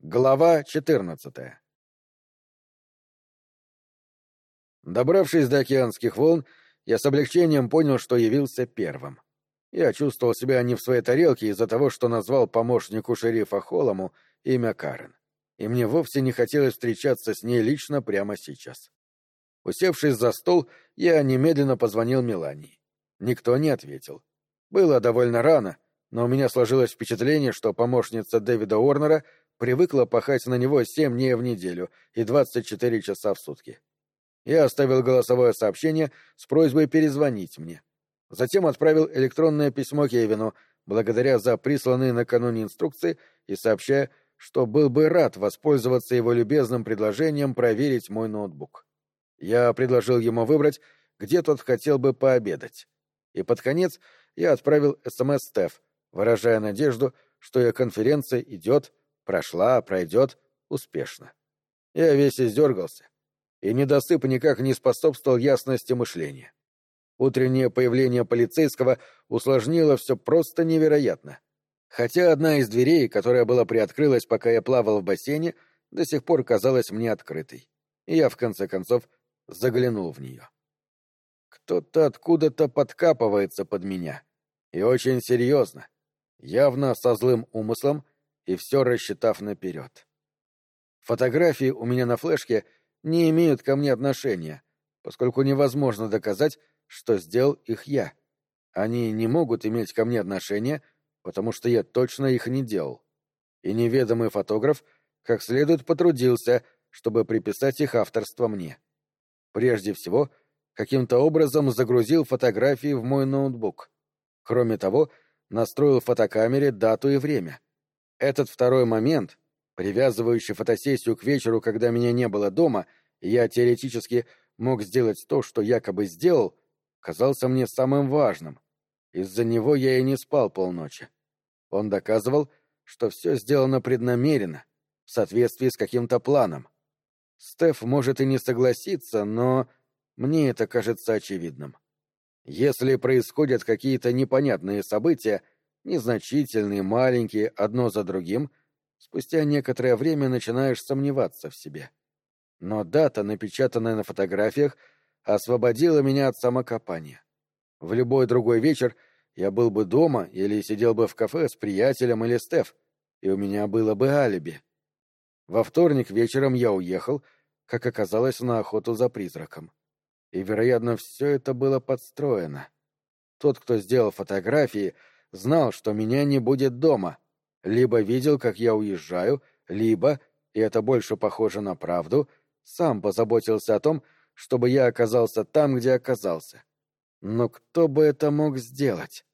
Глава 14 Добравшись до океанских волн, я с облегчением понял, что явился первым. Я чувствовал себя не в своей тарелке из-за того, что назвал помощнику шерифа Холлому имя Карен. И мне вовсе не хотелось встречаться с ней лично прямо сейчас. Усевшись за стол, я немедленно позвонил Мелании. Никто не ответил. Было довольно рано, но у меня сложилось впечатление, что помощница Дэвида Уорнера — привыкла пахать на него семь дней в неделю и двадцать четыре часа в сутки. Я оставил голосовое сообщение с просьбой перезвонить мне. Затем отправил электронное письмо Кевину, благодаря за присланные накануне инструкции и сообщая, что был бы рад воспользоваться его любезным предложением проверить мой ноутбук. Я предложил ему выбрать, где тот хотел бы пообедать. И под конец я отправил СМС Стеф, выражая надежду, что ее конференция идет прошла, пройдет успешно. Я весь издергался, и недосып никак не способствовал ясности мышления. Утреннее появление полицейского усложнило все просто невероятно. Хотя одна из дверей, которая была приоткрылась, пока я плавал в бассейне, до сих пор казалась мне открытой. И я, в конце концов, заглянул в нее. Кто-то откуда-то подкапывается под меня. И очень серьезно. Явно со злым умыслом и все рассчитав наперед. Фотографии у меня на флешке не имеют ко мне отношения, поскольку невозможно доказать, что сделал их я. Они не могут иметь ко мне отношения, потому что я точно их не делал. И неведомый фотограф как следует потрудился, чтобы приписать их авторство мне. Прежде всего, каким-то образом загрузил фотографии в мой ноутбук. Кроме того, настроил в фотокамере дату и время — этот второй момент, привязывающий фотосессию к вечеру, когда меня не было дома, я теоретически мог сделать то, что якобы сделал, казался мне самым важным. Из-за него я и не спал полночи. Он доказывал, что все сделано преднамеренно, в соответствии с каким-то планом. Стеф может и не согласиться, но мне это кажется очевидным. Если происходят какие-то непонятные события, незначительные, маленькие, одно за другим, спустя некоторое время начинаешь сомневаться в себе. Но дата, напечатанная на фотографиях, освободила меня от самокопания. В любой другой вечер я был бы дома или сидел бы в кафе с приятелем или Стеф, и у меня было бы алиби. Во вторник вечером я уехал, как оказалось, на охоту за призраком. И, вероятно, все это было подстроено. Тот, кто сделал фотографии, знал, что меня не будет дома. Либо видел, как я уезжаю, либо, и это больше похоже на правду, сам позаботился о том, чтобы я оказался там, где оказался. Но кто бы это мог сделать?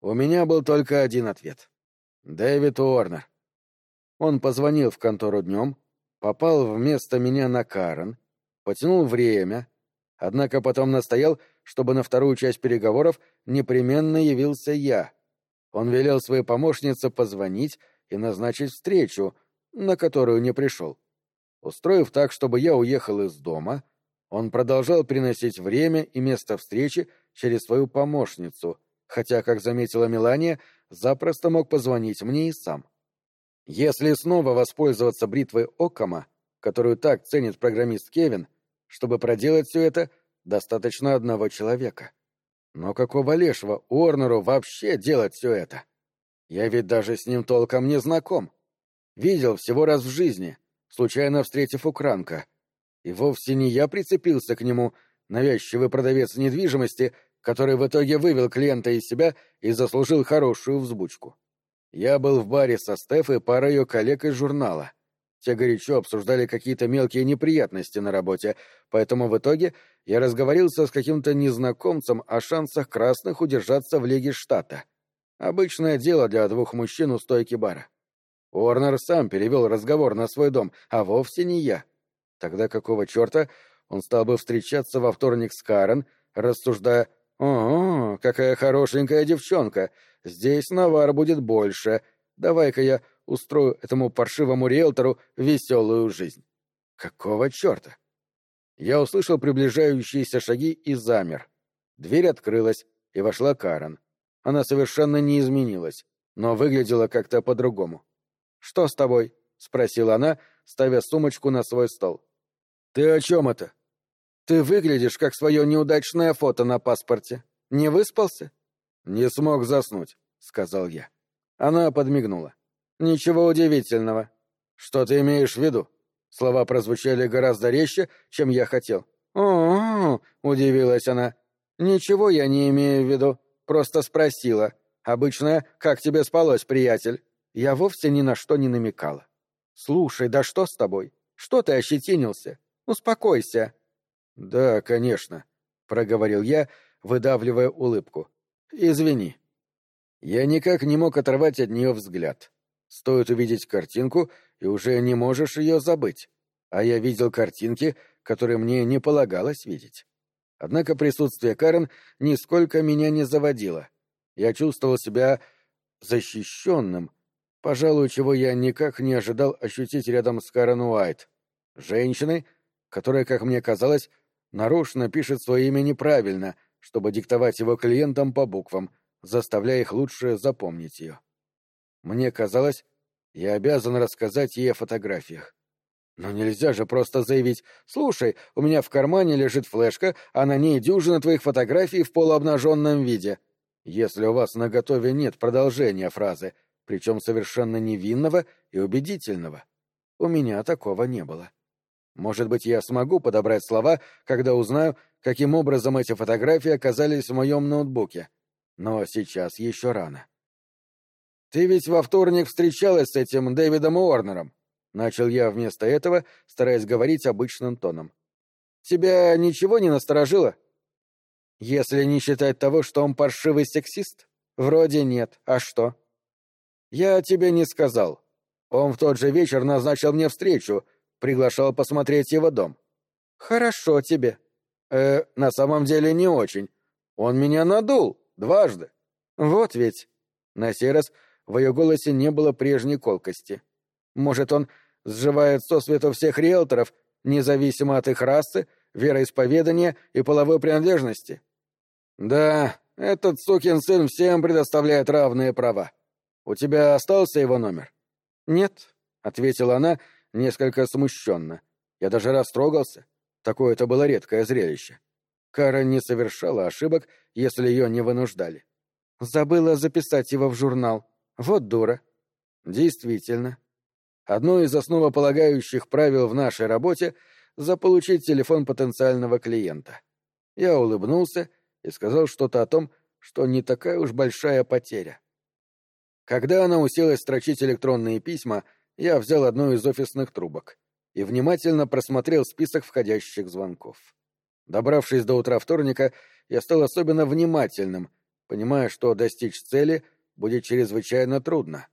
У меня был только один ответ. Дэвид Уорнер. Он позвонил в контору днем, попал вместо меня на Карен, потянул время, однако потом настоял, чтобы на вторую часть переговоров непременно явился я. Он велел своей помощнице позвонить и назначить встречу, на которую не пришел. Устроив так, чтобы я уехал из дома, он продолжал приносить время и место встречи через свою помощницу, хотя, как заметила Мелания, запросто мог позвонить мне и сам. Если снова воспользоваться бритвой Оккама, которую так ценит программист Кевин, чтобы проделать все это, достаточно одного человека. Но какого лешего Уорнеру вообще делать все это? Я ведь даже с ним толком не знаком. Видел всего раз в жизни, случайно встретив у Кранка. И вовсе не я прицепился к нему, навязчивый продавец недвижимости, который в итоге вывел клиента из себя и заслужил хорошую взбучку. Я был в баре со Стеф и парой ее коллег из журнала. Те горячо обсуждали какие-то мелкие неприятности на работе, поэтому в итоге я разговорился с каким-то незнакомцем о шансах красных удержаться в Лиге Штата. Обычное дело для двух мужчин у стойки бара. Уорнер сам перевел разговор на свой дом, а вовсе не я. Тогда какого черта он стал бы встречаться во вторник с Карен, рассуждая «О, какая хорошенькая девчонка! Здесь навар будет больше. Давай-ка я устрою этому паршивому риэлтору веселую жизнь. Какого черта? Я услышал приближающиеся шаги и замер. Дверь открылась, и вошла Карен. Она совершенно не изменилась, но выглядела как-то по-другому. «Что с тобой?» — спросила она, ставя сумочку на свой стол. «Ты о чем это?» «Ты выглядишь, как свое неудачное фото на паспорте. Не выспался?» «Не смог заснуть», — сказал я. Она подмигнула. «Ничего удивительного. Что ты имеешь в виду?» Слова прозвучали гораздо резче, чем я хотел. «О-о-о!» — удивилась она. «Ничего я не имею в виду. Просто спросила. Обычно, как тебе спалось, приятель?» Я вовсе ни на что не намекала. «Слушай, да что с тобой? Что ты ощетинился? Успокойся!» «Да, конечно», — проговорил я, выдавливая улыбку. «Извини». Я никак не мог оторвать от нее взгляд. Стоит увидеть картинку, и уже не можешь ее забыть. А я видел картинки, которые мне не полагалось видеть. Однако присутствие Карен нисколько меня не заводило. Я чувствовал себя защищенным, пожалуй, чего я никак не ожидал ощутить рядом с Карен Уайт. Женщиной, которая, как мне казалось, нарочно пишет свое имя неправильно, чтобы диктовать его клиентам по буквам, заставляя их лучше запомнить ее. Мне казалось, я обязан рассказать ей о фотографиях. Но нельзя же просто заявить «Слушай, у меня в кармане лежит флешка, а на ней дюжина твоих фотографий в полуобнаженном виде». Если у вас наготове нет продолжения фразы, причем совершенно невинного и убедительного. У меня такого не было. Может быть, я смогу подобрать слова, когда узнаю, каким образом эти фотографии оказались в моем ноутбуке. Но сейчас еще рано. «Ты ведь во вторник встречалась с этим Дэвидом Уорнером?» Начал я вместо этого, стараясь говорить обычным тоном. «Тебя ничего не насторожило?» «Если не считать того, что он паршивый сексист? Вроде нет. А что?» «Я тебе не сказал. Он в тот же вечер назначил мне встречу, приглашал посмотреть его дом». «Хорошо тебе». «Э, на самом деле не очень. Он меня надул. Дважды». «Вот ведь». На сей раз в ее голосе не было прежней колкости. Может, он сживает сосвету всех риэлторов, независимо от их расы, вероисповедания и половой принадлежности? Да, этот сукин сын всем предоставляет равные права. У тебя остался его номер? Нет, — ответила она, несколько смущенно. Я даже растрогался. Такое это было редкое зрелище. Кара не совершала ошибок, если ее не вынуждали. Забыла записать его в журнал. Вот дура. Действительно, Одно из основополагающих правил в нашей работе — заполучить телефон потенциального клиента. Я улыбнулся и сказал что-то о том, что не такая уж большая потеря. Когда она уселась строчить электронные письма, я взял одну из офисных трубок и внимательно просмотрел список входящих звонков. Добравшись до утра вторника, я стал особенно внимательным, понимая, что достичь цели будет чрезвычайно трудно.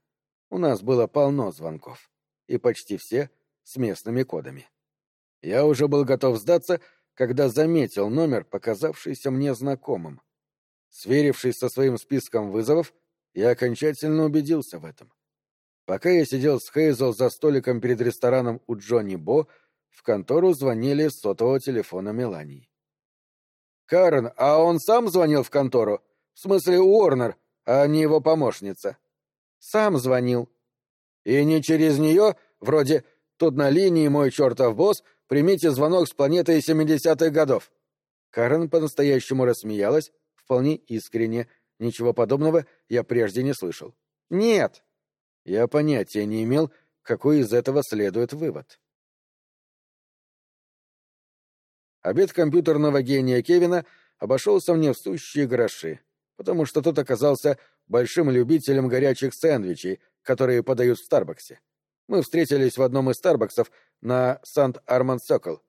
У нас было полно звонков и почти все с местными кодами. Я уже был готов сдаться, когда заметил номер, показавшийся мне знакомым. Сверившись со своим списком вызовов, я окончательно убедился в этом. Пока я сидел с Хейзел за столиком перед рестораном у Джонни Бо, в контору звонили с сотового телефона Мелании. «Карен, а он сам звонил в контору? В смысле Уорнер, а не его помощница?» «Сам звонил», и не через нее, вроде «Тут на линии мой чертов босс, примите звонок с планеты 70-х годов». Карен по-настоящему рассмеялась, вполне искренне. Ничего подобного я прежде не слышал. «Нет». Я понятия не имел, какой из этого следует вывод. Обед компьютерного гения Кевина обошелся мне в сущие гроши, потому что тот оказался большим любителем горячих сэндвичей, которые подают в Старбаксе. Мы встретились в одном из Старбаксов на Сант-Арманд-Сокол.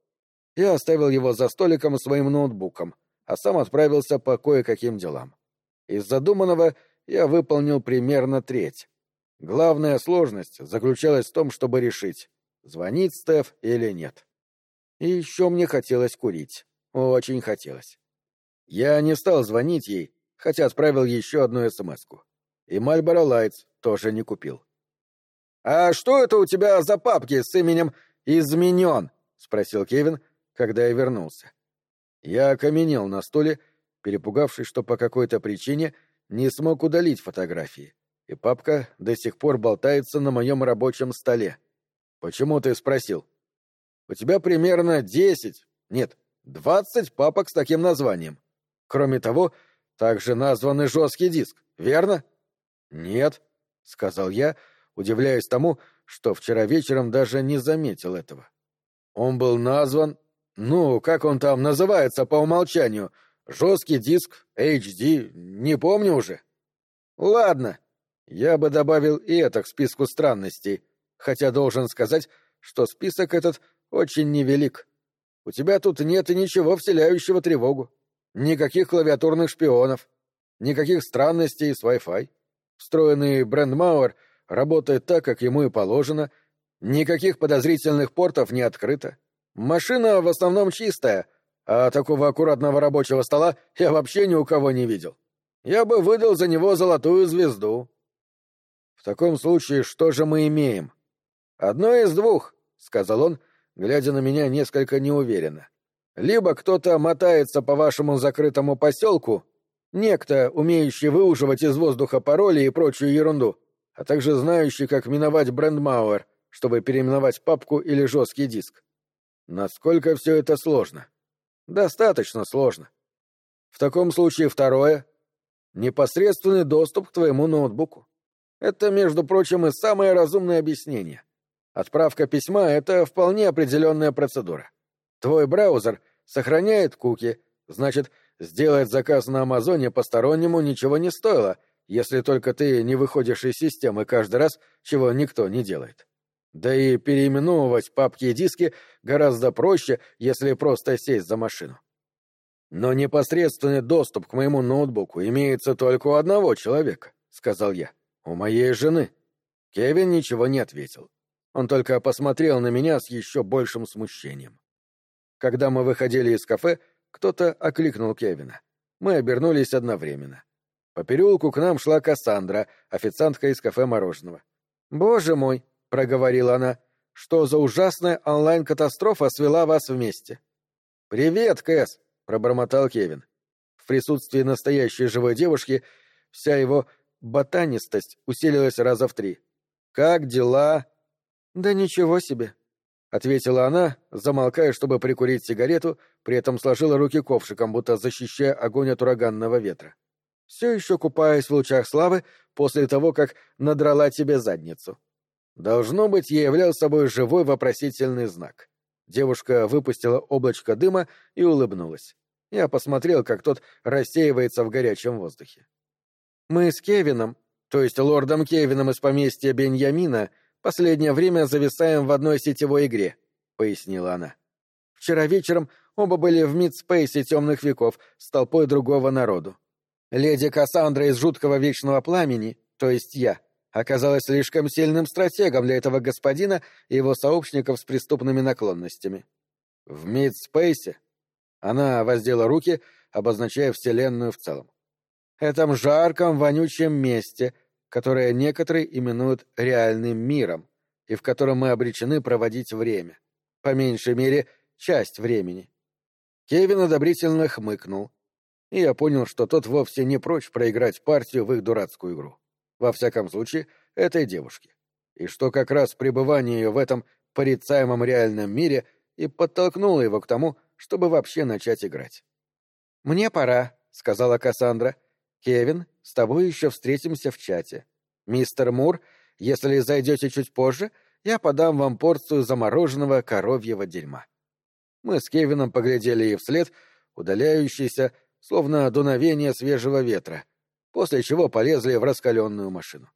Я оставил его за столиком своим ноутбуком, а сам отправился по кое-каким делам. Из задуманного я выполнил примерно треть. Главная сложность заключалась в том, чтобы решить, звонить Стеф или нет. И еще мне хотелось курить. Очень хотелось. Я не стал звонить ей, хотя отправил еще одну смс-ку. И Мальборо Лайтс тоже не купил. «А что это у тебя за папки с именем «Изменен»?» — спросил Кевин, когда я вернулся. Я окаменел на стуле, перепугавшись, что по какой-то причине не смог удалить фотографии, и папка до сих пор болтается на моем рабочем столе. Почему ты спросил? У тебя примерно десять, нет, двадцать папок с таким названием. Кроме того, также назван жесткий диск, верно? Нет, сказал я, удивляясь тому, что вчера вечером даже не заметил этого. Он был назван... Ну, как он там называется по умолчанию? Жесткий диск, HD, не помню уже. Ладно, я бы добавил и это к списку странностей, хотя должен сказать, что список этот очень невелик. У тебя тут нет и ничего вселяющего тревогу. Никаких клавиатурных шпионов, никаких странностей с Wi-Fi. Встроенный брендмауэр работает так, как ему и положено, никаких подозрительных портов не открыто. Машина в основном чистая, а такого аккуратного рабочего стола я вообще ни у кого не видел. Я бы выдал за него золотую звезду. В таком случае что же мы имеем? Одно из двух, — сказал он, глядя на меня несколько неуверенно. Либо кто-то мотается по вашему закрытому поселку, некто, умеющий выуживать из воздуха пароли и прочую ерунду, а также знающий, как миновать брендмауэр, чтобы переименовать папку или жесткий диск. Насколько все это сложно? Достаточно сложно. В таком случае второе — непосредственный доступ к твоему ноутбуку. Это, между прочим, и самое разумное объяснение. Отправка письма — это вполне определенная процедура. Твой браузер сохраняет куки, значит, сделать заказ на Амазоне постороннему ничего не стоило, если только ты не выходишь из системы каждый раз, чего никто не делает. Да и переименовывать папки и диски гораздо проще, если просто сесть за машину. Но непосредственный доступ к моему ноутбуку имеется только у одного человека, сказал я. У моей жены. Кевин ничего не ответил. Он только посмотрел на меня с еще большим смущением. Когда мы выходили из кафе, кто-то окликнул Кевина. Мы обернулись одновременно. По переулку к нам шла Кассандра, официантка из кафе мороженого. «Боже мой!» — проговорила она. «Что за ужасная онлайн-катастрофа свела вас вместе?» «Привет, Кэс!» — пробормотал Кевин. В присутствии настоящей живой девушки вся его ботанистость усилилась раза в три. «Как дела?» «Да ничего себе!» — ответила она, замолкая, чтобы прикурить сигарету, при этом сложила руки ковшиком, будто защищая огонь от ураганного ветра. «Все еще купаясь в лучах славы после того, как надрала тебе задницу». Должно быть, ей являл собой живой вопросительный знак. Девушка выпустила облачко дыма и улыбнулась. Я посмотрел, как тот рассеивается в горячем воздухе. «Мы с Кевином, то есть лордом Кевином из поместья Беньямина, последнее время зависаем в одной сетевой игре», — пояснила она. «Вчера вечером оба были в мидспейсе темных веков с толпой другого народу. Леди Кассандра из жуткого вечного пламени, то есть я, — оказалась слишком сильным стратегом для этого господина и его сообщников с преступными наклонностями. В Мидспейсе она воздела руки, обозначая Вселенную в целом. Этом жарком, вонючем месте, которое некоторые именуют реальным миром, и в котором мы обречены проводить время. По меньшей мере, часть времени. Кевин одобрительно хмыкнул, и я понял, что тот вовсе не прочь проиграть партию в их дурацкую игру во всяком случае, этой девушке. И что как раз пребывание ее в этом порицаемом реальном мире и подтолкнуло его к тому, чтобы вообще начать играть. «Мне пора», — сказала Кассандра. «Кевин, с тобой еще встретимся в чате. Мистер Мур, если зайдете чуть позже, я подам вам порцию замороженного коровьего дерьма». Мы с Кевином поглядели ей вслед, удаляющийся, словно дуновение свежего ветра, после чего полезли в раскаленную машину.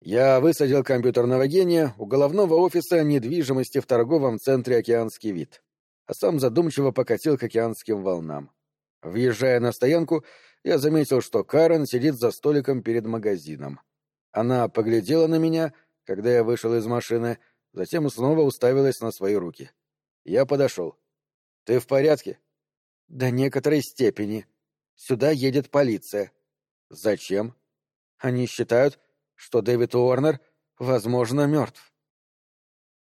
Я высадил компьютерного гения у головного офиса недвижимости в торговом центре «Океанский вид», а сам задумчиво покатил к океанским волнам. Въезжая на стоянку, я заметил, что Карен сидит за столиком перед магазином. Она поглядела на меня, когда я вышел из машины, затем снова уставилась на свои руки. Я подошел. «Ты в порядке?» «До некоторой степени. Сюда едет полиция», Зачем? Они считают, что Дэвид Уорнер, возможно, мертв.